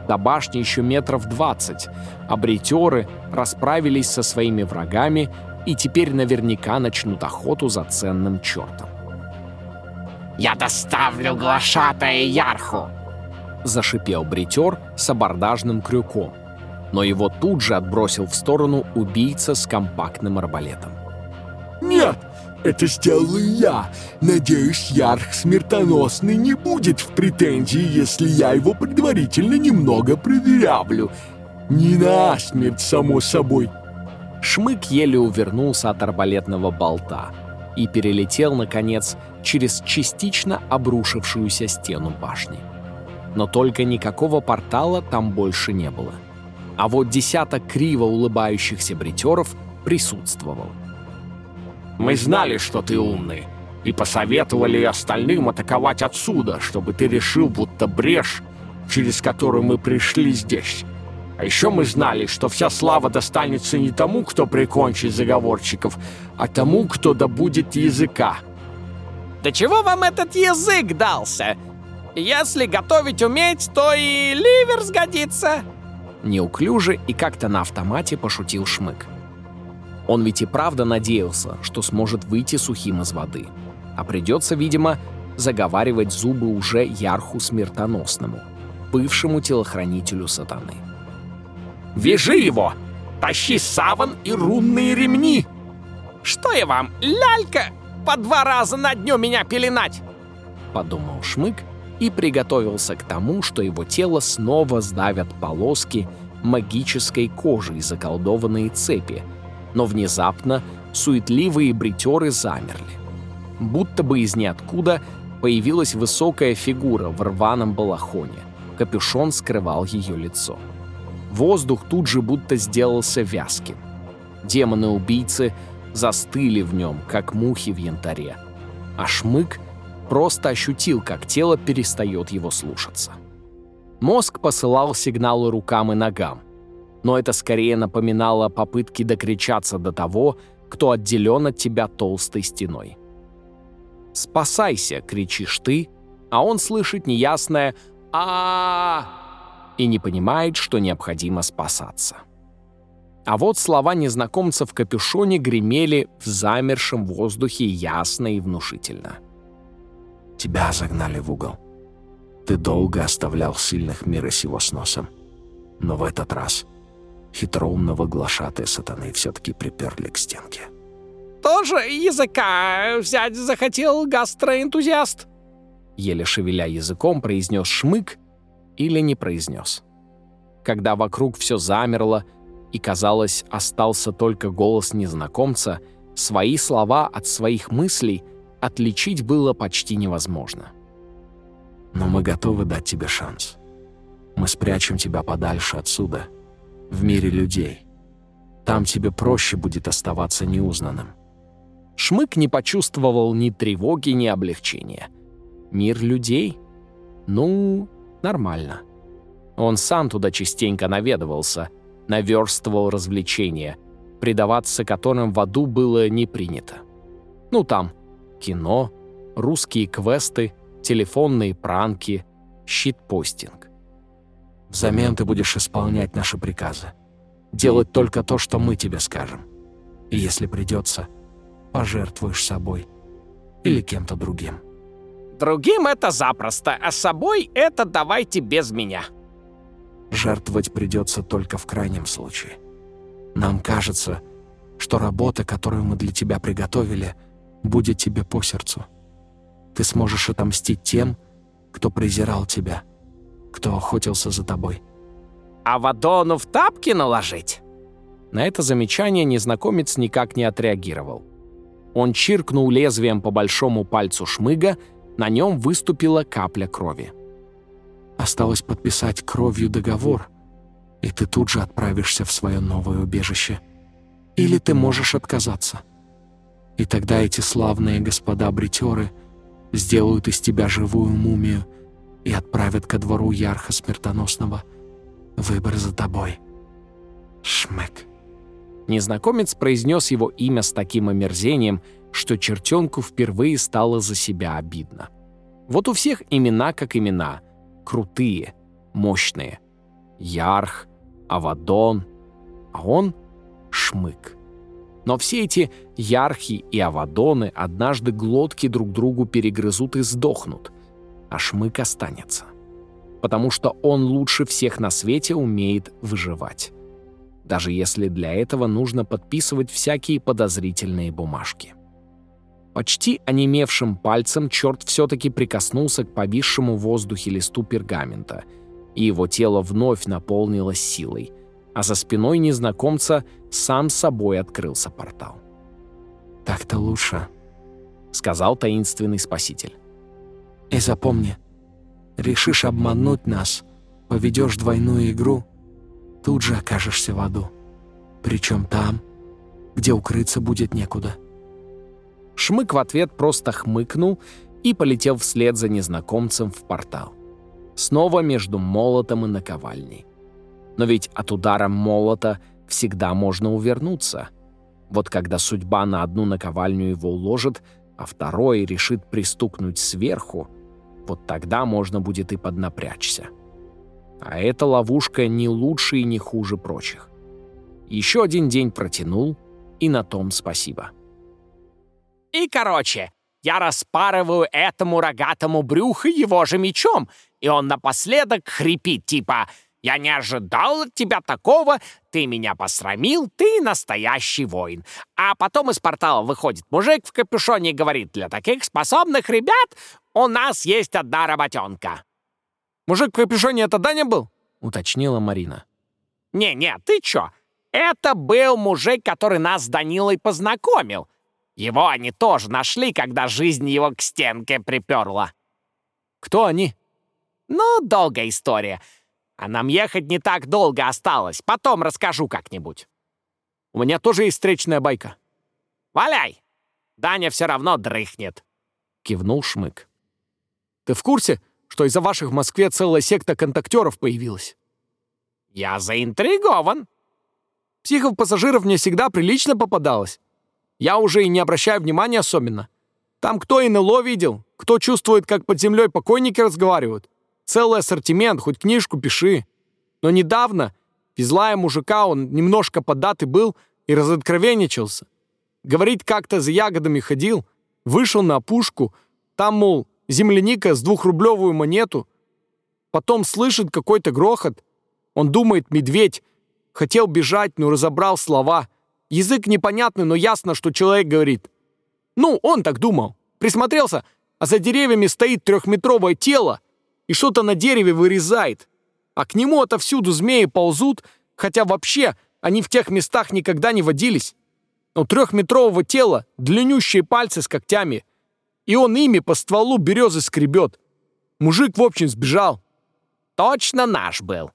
До башни еще метров двадцать, бритеры расправились со своими врагами и теперь наверняка начнут охоту за ценным чертом. «Я доставлю глашатая Ярху!» Зашипел бритер с абордажным крюком, но его тут же отбросил в сторону убийца с компактным арбалетом. «Нет, это сделаю я. Надеюсь, Ярх Смертоносный не будет в претензии, если я его предварительно немного проверявлю. Не насмерть, само собой». Шмык еле увернулся от арбалетного болта и перелетел, наконец, через частично обрушившуюся стену башни. Но только никакого портала там больше не было. А вот десяток криво улыбающихся бритеров присутствовал. Мы знали, что ты умный, и посоветовали остальным атаковать отсюда, чтобы ты решил, будто брешь, через которую мы пришли здесь. А еще мы знали, что вся слава достанется не тому, кто прикончит заговорщиков, а тому, кто добудет языка. Да чего вам этот язык дался? Если готовить уметь, то и ливер сгодится. Неуклюже и как-то на автомате пошутил Шмык. Он ведь и правда надеялся, что сможет выйти сухим из воды. А придется, видимо, заговаривать зубы уже Ярху Смертоносному, бывшему телохранителю сатаны. «Вяжи его! Тащи саван и рунные ремни!» «Что я вам, лялька, по два раза на дню меня пеленать?» Подумал Шмык и приготовился к тому, что его тело снова сдавят полоски магической кожи и заколдованные цепи, но внезапно суетливые бритеры замерли. Будто бы из ниоткуда появилась высокая фигура в рваном балахоне. Капюшон скрывал ее лицо. Воздух тут же будто сделался вязким. Демоны-убийцы застыли в нем, как мухи в янтаре. А Шмык просто ощутил, как тело перестает его слушаться. Мозг посылал сигналы рукам и ногам, но это скорее напоминало попытки докричаться до того, кто отделен от тебя толстой стеной. «Спасайся!» — кричишь ты, а он слышит неясное а, и не понимает, что необходимо спасаться. А вот слова незнакомца в капюшоне гремели в замершем воздухе ясно и внушительно. «Тебя загнали в угол. Ты долго оставлял сильных мира сего с носом. Но в этот раз хитроумного глашатая сатаны все-таки приперли к стенке. «Тоже языка взять захотел гастроэнтузиаст?» Еле шевеля языком, произнес шмык или не произнес. Когда вокруг все замерло, и, казалось, остался только голос незнакомца, свои слова от своих мыслей отличить было почти невозможно. «Но мы готовы дать тебе шанс. Мы спрячем тебя подальше отсюда, в мире людей. Там тебе проще будет оставаться неузнанным». Шмык не почувствовал ни тревоги, ни облегчения. Мир людей? Ну, нормально. Он сам туда частенько наведывался, наверстывал развлечения, предаваться которым в аду было не принято. Ну там, кино, русские квесты, телефонные пранки, щитпостинг. Взамен ты будешь исполнять наши приказы. Делать только то, что мы тебе скажем. И если придется, пожертвуешь собой или кем-то другим. Другим это запросто, а собой это давайте без меня. Жертвовать придется только в крайнем случае. Нам кажется, что работа, которую мы для тебя приготовили, будет тебе по сердцу. Ты сможешь отомстить тем, кто презирал тебя — кто охотился за тобой. А Вадону в тапки наложить? На это замечание незнакомец никак не отреагировал. Он чиркнул лезвием по большому пальцу шмыга, на нем выступила капля крови. Осталось подписать кровью договор, и ты тут же отправишься в свое новое убежище. Или ты можешь отказаться. И тогда эти славные господа-бритеры сделают из тебя живую мумию — и отправят ко двору Ярха Смертоносного. Выбор за тобой. Шмек. Незнакомец произнес его имя с таким омерзением, что чертенку впервые стало за себя обидно. Вот у всех имена как имена. Крутые, мощные. Ярх, Авадон, а он — Шмык. Но все эти Ярхи и Авадоны однажды глотки друг другу перегрызут и сдохнут — а Шмык останется. Потому что он лучше всех на свете умеет выживать. Даже если для этого нужно подписывать всякие подозрительные бумажки. Почти онемевшим пальцем черт все-таки прикоснулся к повисшему в воздухе листу пергамента, и его тело вновь наполнилось силой, а за спиной незнакомца сам собой открылся портал. «Так-то лучше», — сказал таинственный спаситель. И запомни, решишь обмануть нас, поведешь двойную игру, тут же окажешься в аду. Причем там, где укрыться будет некуда. Шмык в ответ просто хмыкнул и полетел вслед за незнакомцем в портал. Снова между молотом и наковальней. Но ведь от удара молота всегда можно увернуться. Вот когда судьба на одну наковальню его уложит, а второй решит пристукнуть сверху, вот тогда можно будет и поднапрячься. А эта ловушка не лучше и не хуже прочих. Еще один день протянул, и на том спасибо. И, короче, я распарываю этому рогатому брюхо его же мечом, и он напоследок хрипит, типа «Я не ожидал от тебя такого, ты меня посрамил, ты настоящий воин». А потом из портала выходит мужик в капюшоне и говорит «Для таких способных ребят у нас есть одна работенка». «Мужик в капюшоне это Даня был?» — уточнила Марина. «Не-не, ты чё? Это был мужик, который нас с Данилой познакомил. Его они тоже нашли, когда жизнь его к стенке приперла». «Кто они?» «Ну, долгая история. А нам ехать не так долго осталось. Потом расскажу как-нибудь». «У меня тоже есть встречная байка». «Валяй! Даня все равно дрыхнет», — кивнул Шмык. «Ты в курсе, что из-за ваших в Москве целая секта контактеров появилась?» «Я заинтригован». «Психов-пассажиров мне всегда прилично попадалось. Я уже и не обращаю внимания особенно. Там кто НЛО видел, кто чувствует, как под землей покойники разговаривают. Целый ассортимент, хоть книжку пиши. Но недавно везла я мужика, он немножко податый был и разоткровенничался. Говорит, как-то за ягодами ходил, вышел на опушку, там, мол, земляника с двухрублевую монету. Потом слышит какой-то грохот. Он думает, медведь. Хотел бежать, но разобрал слова. Язык непонятный, но ясно, что человек говорит. Ну, он так думал. Присмотрелся, а за деревьями стоит трехметровое тело и что-то на дереве вырезает. А к нему отовсюду змеи ползут, хотя вообще они в тех местах никогда не водились. У трехметрового тела длиннющие пальцы с когтями, и он ими по стволу березы скребет. Мужик, в общем, сбежал. Точно наш был.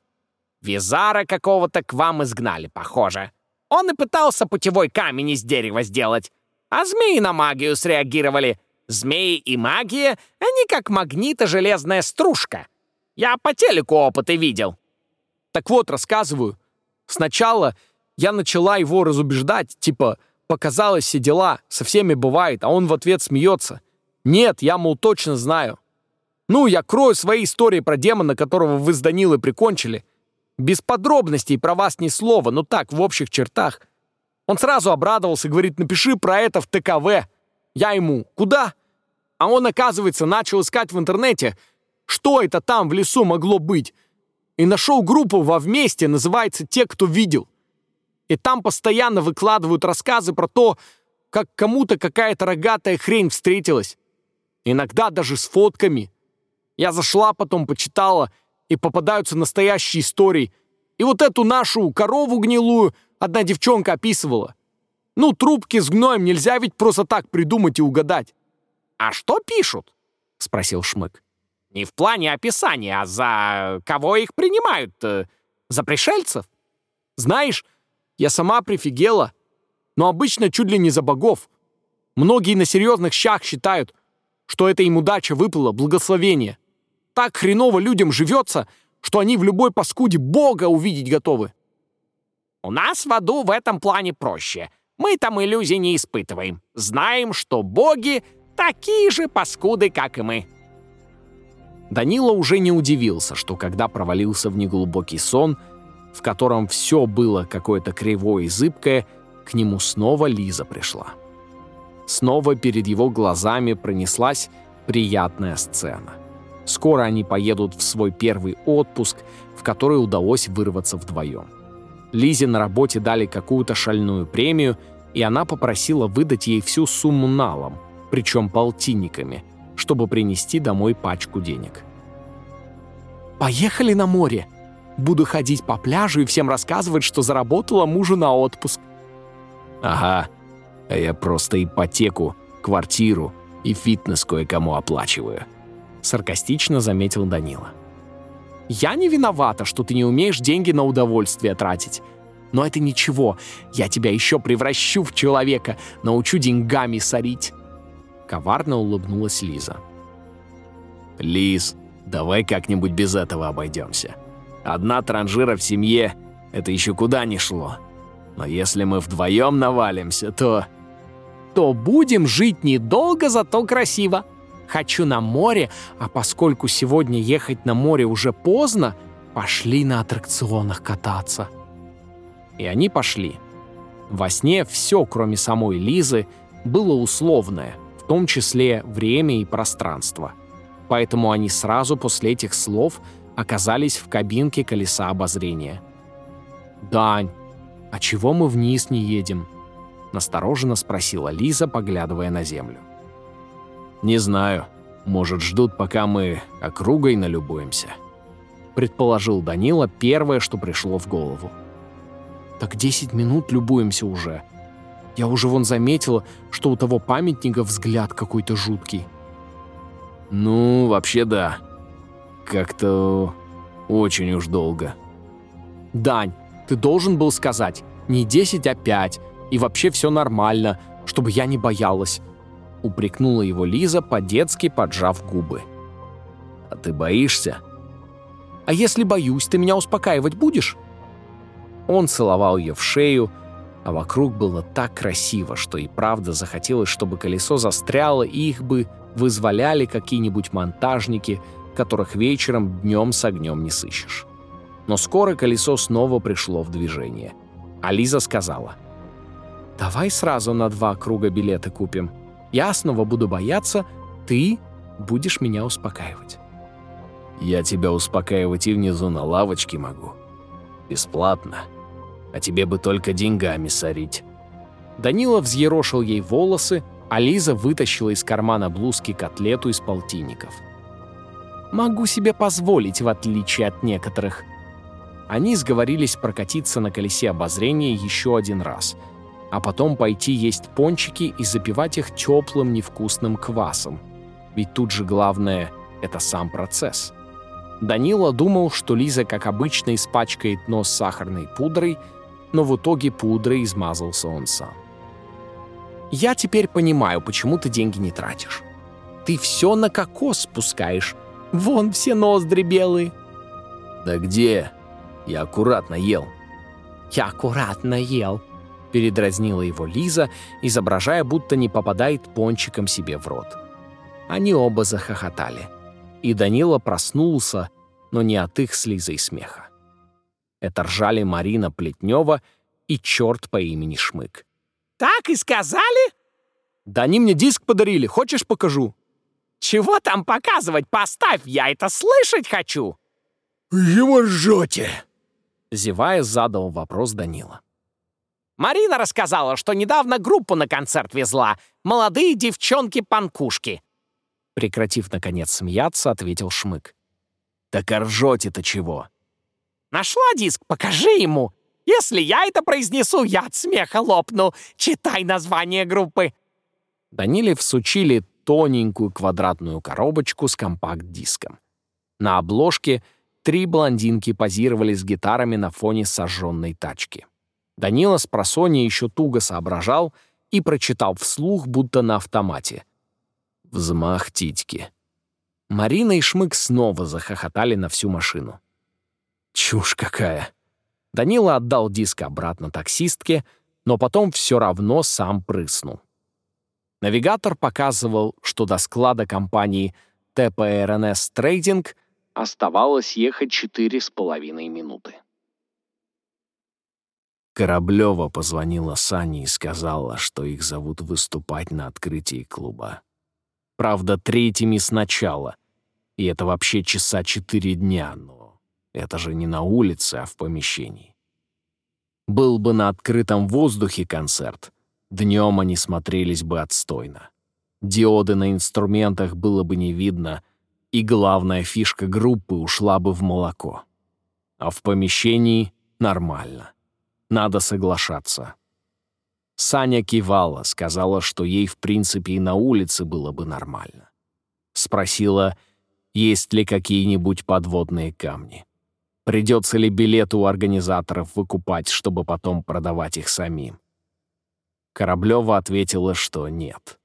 Визара какого-то к вам изгнали, похоже. Он и пытался путевой камень из дерева сделать. А змеи на магию среагировали. Змеи и магия, они как магнита железная стружка. Я по телеку опыты видел. Так вот, рассказываю. Сначала я начала его разубеждать, типа, показалось все дела, со всеми бывает, а он в ответ смеется. Нет, я, мол, точно знаю. Ну, я крою свои истории про демона, которого вы с Данилой прикончили. Без подробностей про вас ни слова, но так, в общих чертах. Он сразу обрадовался, говорит, напиши про это в ТКВ. Я ему, куда? А он, оказывается, начал искать в интернете, что это там в лесу могло быть. И нашел группу во «Вместе», называется «Те, кто видел». И там постоянно выкладывают рассказы про то, как кому-то какая-то рогатая хрень встретилась. Иногда даже с фотками. Я зашла потом, почитала, и попадаются настоящие истории. И вот эту нашу корову гнилую одна девчонка описывала. Ну, трубки с гноем нельзя ведь просто так придумать и угадать. «А что пишут?» — спросил Шмык. «Не в плане описания, а за кого их принимают? Э, за пришельцев?» «Знаешь, я сама прифигела, но обычно чуть ли не за богов. Многие на серьезных щах считают, что это им удача выпала, благословение. Так хреново людям живется, что они в любой паскуде Бога увидеть готовы. У нас в аду в этом плане проще. Мы там иллюзий не испытываем. Знаем, что боги такие же паскуды, как и мы. Данила уже не удивился, что когда провалился в неглубокий сон, в котором все было какое-то кривое и зыбкое, к нему снова Лиза пришла. Снова перед его глазами пронеслась приятная сцена. Скоро они поедут в свой первый отпуск, в который удалось вырваться вдвоем. Лизе на работе дали какую-то шальную премию, и она попросила выдать ей всю сумму налом, причем полтинниками, чтобы принести домой пачку денег. «Поехали на море. Буду ходить по пляжу и всем рассказывать, что заработала мужу на отпуск». «Ага, а я просто ипотеку, квартиру и фитнес кое-кому оплачиваю», — саркастично заметил Данила. «Я не виновата, что ты не умеешь деньги на удовольствие тратить. Но это ничего, я тебя еще превращу в человека, научу деньгами сорить». Коварно улыбнулась Лиза. «Лиз, давай как-нибудь без этого обойдемся. Одна транжира в семье — это еще куда ни шло. Но если мы вдвоем навалимся, то... То будем жить недолго, зато красиво. Хочу на море, а поскольку сегодня ехать на море уже поздно, пошли на аттракционах кататься. И они пошли. Во сне все, кроме самой Лизы, было условное, в том числе время и пространство. Поэтому они сразу после этих слов оказались в кабинке колеса обозрения. «Дань, а чего мы вниз не едем?» — настороженно спросила Лиза, поглядывая на землю. «Не знаю. Может, ждут, пока мы округой налюбуемся?» Предположил Данила первое, что пришло в голову. «Так 10 минут любуемся уже. Я уже вон заметила, что у того памятника взгляд какой-то жуткий». «Ну, вообще да. Как-то очень уж долго». «Дань, ты должен был сказать не 10, а 5, и вообще все нормально, чтобы я не боялась. — упрекнула его Лиза, по-детски поджав губы. «А ты боишься?» «А если боюсь, ты меня успокаивать будешь?» Он целовал ее в шею, а вокруг было так красиво, что и правда захотелось, чтобы колесо застряло, и их бы вызволяли какие-нибудь монтажники, которых вечером днем с огнем не сыщешь. Но скоро колесо снова пришло в движение. А Лиза сказала, «Давай сразу на два круга билеты купим. Я снова буду бояться, ты будешь меня успокаивать. Я тебя успокаивать и внизу на лавочке могу. Бесплатно. А тебе бы только деньгами сорить. Данила взъерошил ей волосы, а Лиза вытащила из кармана блузки котлету из полтинников. «Могу себе позволить, в отличие от некоторых». Они сговорились прокатиться на колесе обозрения еще один раз — а потом пойти есть пончики и запивать их теплым невкусным квасом. Ведь тут же главное — это сам процесс. Данила думал, что Лиза, как обычно, испачкает нос сахарной пудрой, но в итоге пудрой измазался он сам. «Я теперь понимаю, почему ты деньги не тратишь. Ты все на кокос спускаешь. Вон все ноздри белые». «Да где? Я аккуратно ел». «Я аккуратно ел», Передразнила его Лиза, изображая, будто не попадает пончиком себе в рот. Они оба захохотали. И Данила проснулся, но не от их с Лизой смеха. Это ржали Марина Плетнева и черт по имени Шмык. «Так и сказали?» «Да они мне диск подарили, хочешь покажу?» «Чего там показывать? Поставь, я это слышать хочу!» «Его жжете!» Зевая, задал вопрос Данила. Марина рассказала, что недавно группу на концерт везла. Молодые девчонки-панкушки. Прекратив, наконец, смеяться, ответил Шмык. «Так а ржете-то чего?» «Нашла диск, покажи ему. Если я это произнесу, я от смеха лопну. Читай название группы». Даниле всучили тоненькую квадратную коробочку с компакт-диском. На обложке три блондинки позировали с гитарами на фоне сожженной тачки. Данила с просони еще туго соображал и прочитал вслух, будто на автомате. Взмах титьки. Марина и Шмык снова захохотали на всю машину. Чушь какая. Данила отдал диск обратно таксистке, но потом все равно сам прыснул. Навигатор показывал, что до склада компании ТПРНС Трейдинг оставалось ехать четыре с половиной минуты. Кораблева позвонила Сане и сказала, что их зовут выступать на открытии клуба. Правда, третьими сначала. И это вообще часа четыре дня, но это же не на улице, а в помещении. Был бы на открытом воздухе концерт, днем они смотрелись бы отстойно. Диоды на инструментах было бы не видно, и главная фишка группы ушла бы в молоко. А в помещении — нормально. Надо соглашаться. Саня кивала, сказала, что ей, в принципе, и на улице было бы нормально. Спросила, есть ли какие-нибудь подводные камни. Придется ли билеты у организаторов выкупать, чтобы потом продавать их самим? Кораблева ответила, что нет.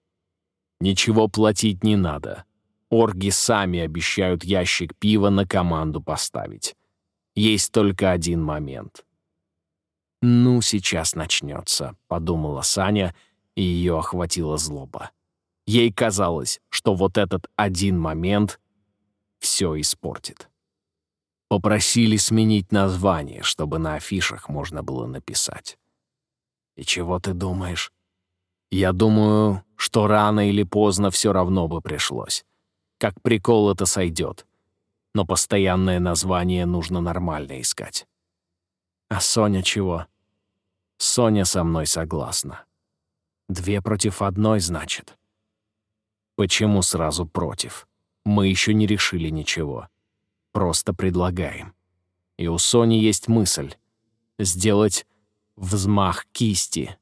Ничего платить не надо. Орги сами обещают ящик пива на команду поставить. Есть только один момент. «Ну, сейчас начнется», — подумала Саня, и ее охватила злоба. Ей казалось, что вот этот один момент все испортит. Попросили сменить название, чтобы на афишах можно было написать. И чего ты думаешь? Я думаю, что рано или поздно все равно бы пришлось. Как прикол это сойдет. Но постоянное название нужно нормально искать. А Соня чего? Соня со мной согласна. Две против одной, значит. Почему сразу против? Мы еще не решили ничего. Просто предлагаем. И у Сони есть мысль — сделать взмах кисти.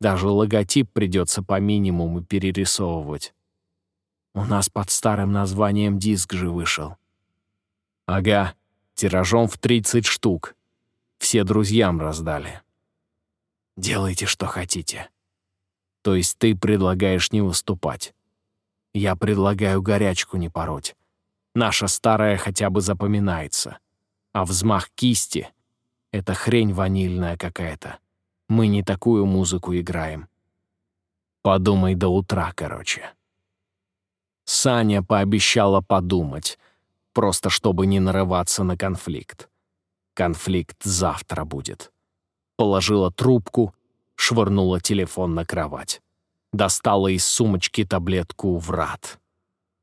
Даже логотип придется по минимуму перерисовывать. У нас под старым названием диск же вышел. Ага, тиражом в 30 штук. Все друзьям раздали. Делайте, что хотите. То есть ты предлагаешь не выступать. Я предлагаю горячку не пороть. Наша старая хотя бы запоминается. А взмах кисти — это хрень ванильная какая-то. Мы не такую музыку играем. Подумай до утра, короче. Саня пообещала подумать, просто чтобы не нарываться на конфликт. Конфликт завтра будет. Положила трубку, швырнула телефон на кровать. Достала из сумочки таблетку «Врат».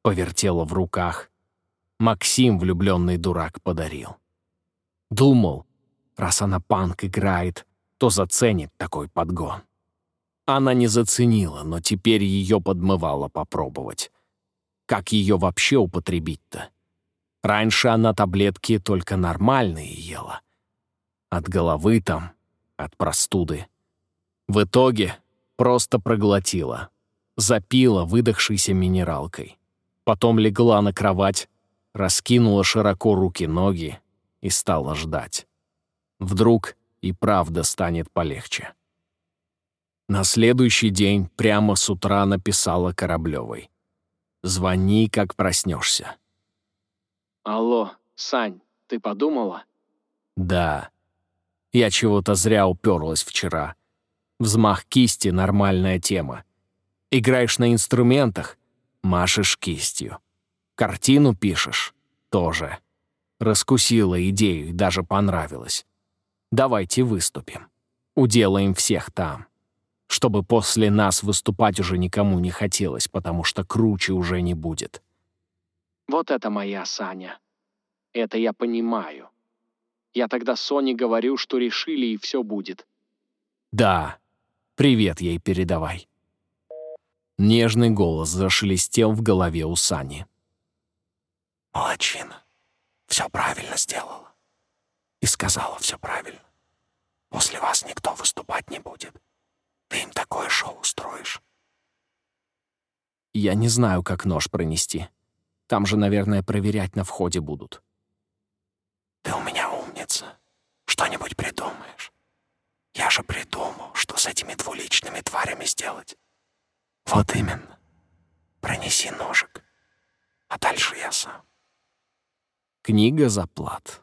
Повертела в руках, Максим, влюбленный дурак, подарил. Думал, раз она панк играет, то заценит такой подгон. Она не заценила, но теперь ее подмывало попробовать. Как ее вообще употребить-то? Раньше она таблетки только нормальные ела. От головы там, от простуды. В итоге просто проглотила. Запила выдохшейся минералкой. Потом легла на кровать, раскинула широко руки-ноги и стала ждать. Вдруг и правда станет полегче. На следующий день прямо с утра написала Кораблевой. «Звони, как проснешься». «Алло, Сань, ты подумала?» «Да. Я чего-то зря уперлась вчера. Взмах кисти — нормальная тема. Играешь на инструментах — машешь кистью. Картину пишешь? Тоже. Раскусила идею и даже понравилось. Давайте выступим. Уделаем всех там. Чтобы после нас выступать уже никому не хотелось, потому что круче уже не будет. Вот это моя Саня. Это я понимаю. Я тогда Соне говорю, что решили и все будет. Да. Привет ей передавай. Нежный голос зашелестел в голове у Сани. Молодчина. Все правильно сделала. И сказала все правильно. После вас никто выступать не будет. Ты им такое шоу устроишь. Я не знаю, как нож пронести. Там же, наверное, проверять на входе будут. Ты у меня умница. Что-нибудь придумаешь. Я же придумал, что с этими двуличными тварями сделать. Вот именно. Пронеси ножик. А дальше я сам. Книга заплат.